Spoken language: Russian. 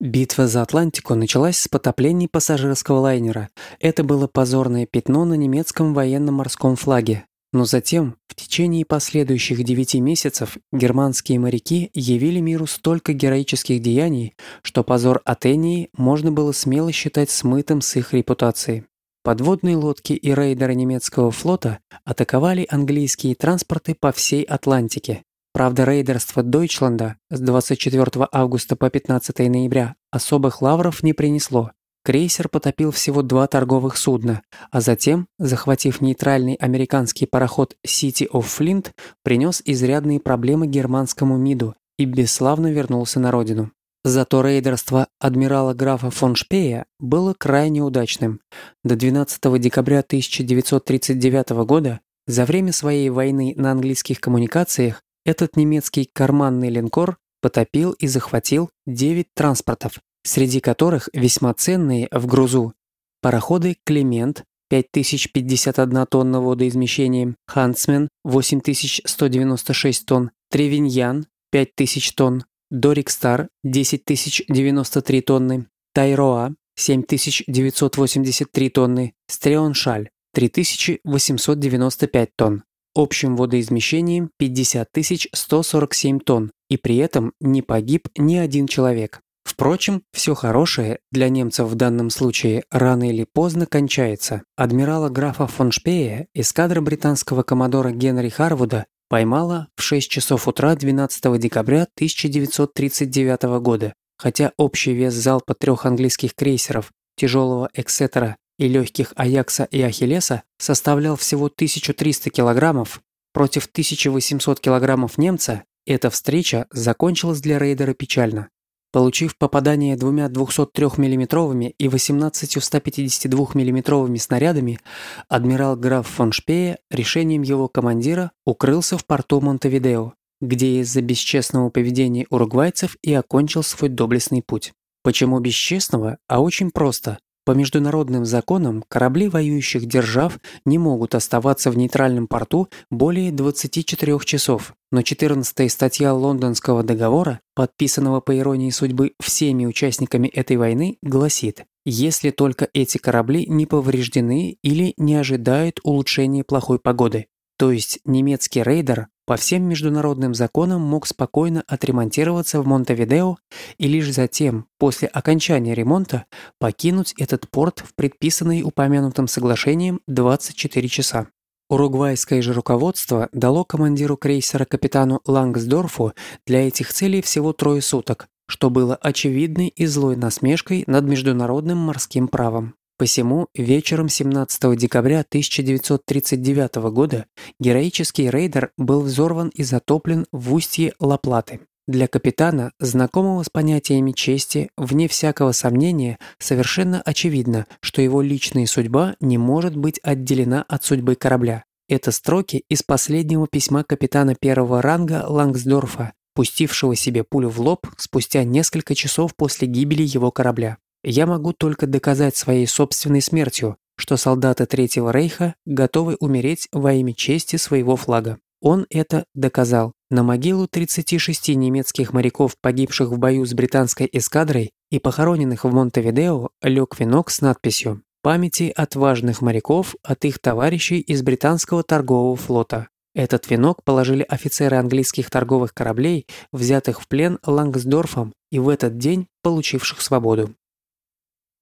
Битва за Атлантику началась с потопления пассажирского лайнера. Это было позорное пятно на немецком военно-морском флаге. Но затем, в течение последующих девяти месяцев, германские моряки явили миру столько героических деяний, что позор Атении можно было смело считать смытым с их репутации. Подводные лодки и рейдеры немецкого флота атаковали английские транспорты по всей Атлантике. Правда, рейдерство Дойчланда с 24 августа по 15 ноября особых лавров не принесло. Крейсер потопил всего два торговых судна, а затем, захватив нейтральный американский пароход City of Flint, принес изрядные проблемы германскому МИДу и бесславно вернулся на родину. Зато рейдерство адмирала графа фон Шпея было крайне удачным. До 12 декабря 1939 года, за время своей войны на английских коммуникациях, этот немецкий карманный линкор потопил и захватил 9 транспортов, среди которых весьма ценные в грузу. Пароходы «Клемент» 5051 тонна водоизмещением, «Хансмен» 8196 тонн, «Тревиньян» 5000 тонн, «Дорик Стар» 10093 тонны, «Тайроа» 7983 тонны, «Стреоншаль» 3895 тонн общим водоизмещением 50 147 тонн, и при этом не погиб ни один человек. Впрочем, все хорошее для немцев в данном случае рано или поздно кончается. Адмирала графа фон Шпея эскадра британского коммодора Генри Харвуда поймала в 6 часов утра 12 декабря 1939 года, хотя общий вес залпа трех английских крейсеров тяжелого Эксетера и легких Аякса и Ахиллеса составлял всего 1300 килограммов против 1800 килограммов немца, эта встреча закончилась для рейдера печально. Получив попадание двумя 203 миллиметровыми и 18 152 миллиметровыми снарядами, адмирал граф фон Шпея решением его командира укрылся в порту Монтевидео, где из-за бесчестного поведения уругвайцев и окончил свой доблестный путь. Почему бесчестного? А очень просто. По международным законам корабли воюющих держав не могут оставаться в нейтральном порту более 24 часов, но 14 статья Лондонского договора, подписанного по иронии судьбы всеми участниками этой войны, гласит, если только эти корабли не повреждены или не ожидают улучшения плохой погоды. То есть немецкий рейдер по всем международным законам мог спокойно отремонтироваться в Монтевидео и лишь затем, после окончания ремонта, покинуть этот порт в предписанные упомянутым соглашением 24 часа. Уругвайское же руководство дало командиру крейсера капитану Лангсдорфу для этих целей всего трое суток, что было очевидной и злой насмешкой над международным морским правом. Посему вечером 17 декабря 1939 года героический рейдер был взорван и затоплен в устье Лаплаты. Для капитана, знакомого с понятиями чести, вне всякого сомнения, совершенно очевидно, что его личная судьба не может быть отделена от судьбы корабля. Это строки из последнего письма капитана первого ранга Лангсдорфа, пустившего себе пулю в лоб спустя несколько часов после гибели его корабля. Я могу только доказать своей собственной смертью, что солдаты Третьего Рейха готовы умереть во имя чести своего флага. Он это доказал. На могилу 36 немецких моряков, погибших в бою с британской эскадрой и похороненных в Монтевидео, лег венок с надписью «Памяти отважных моряков от их товарищей из британского торгового флота». Этот венок положили офицеры английских торговых кораблей, взятых в плен Лангсдорфом и в этот день получивших свободу.